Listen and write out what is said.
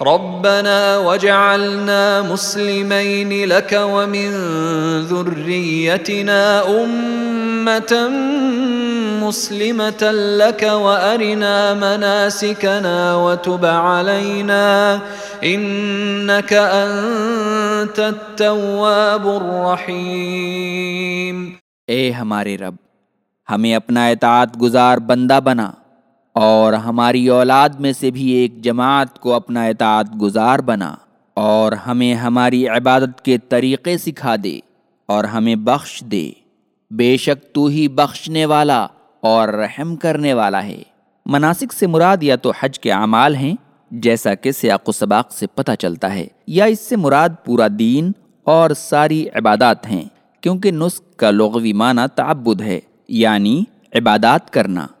ربنا وجعلنا مسلمين لك ومن ذريتنا أمة مسلمة لك وأرنا مناسكنا وتب علينا إنك أنت التواب الرحيم. اے ہمارے رب ہمیں اپنا اطاعت گزار بندہ بنا۔ اور ہماری اولاد میں سے بھی ایک جماعت کو اپنا اطاعت گزار بنا اور ہمیں ہماری عبادت کے طریقے سکھا دے اور ہمیں بخش دے۔ بے شک تو ہی بخشنے والا اور رحم کرنے والا ہے۔ مناسک سے مراد یا تو حج کے اعمال ہیں، جیسا کہ سیاق و سباق سے پتہ چلتا ہے، یا اس سے مراد پورا دین اور ساری عبادات ہیں، کیونکہ نسخ کا لغوی معنی تعبد ہے یعنی عبادات کرنا۔